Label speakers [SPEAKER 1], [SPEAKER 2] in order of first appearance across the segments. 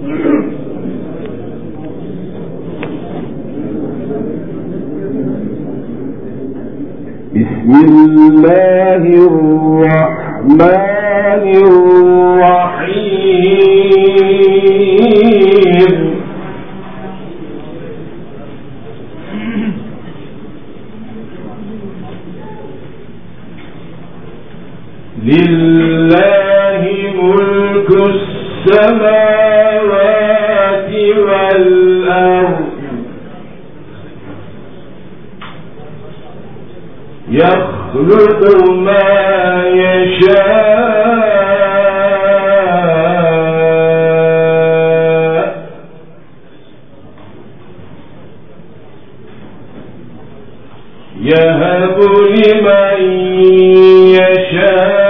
[SPEAKER 1] بسم الله الرحمن الرحيم. لله ملك السماوات والأرض. يخلق ما يشاء. يهب لمن يشاء.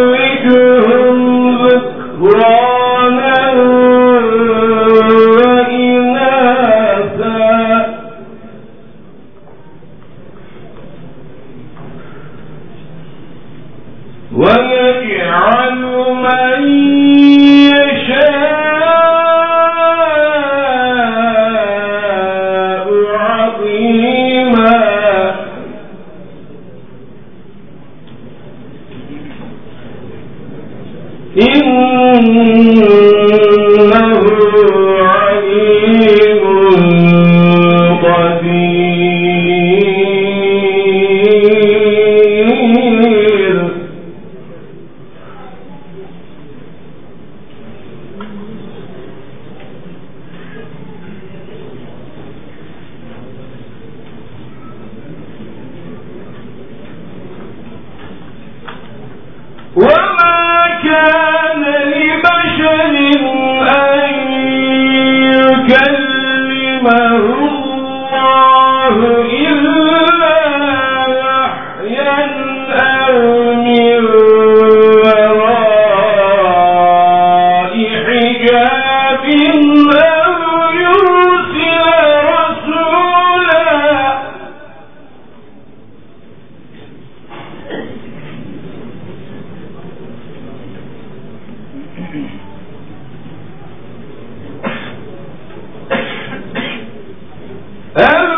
[SPEAKER 1] ويجعل من وما كان
[SPEAKER 2] Evet.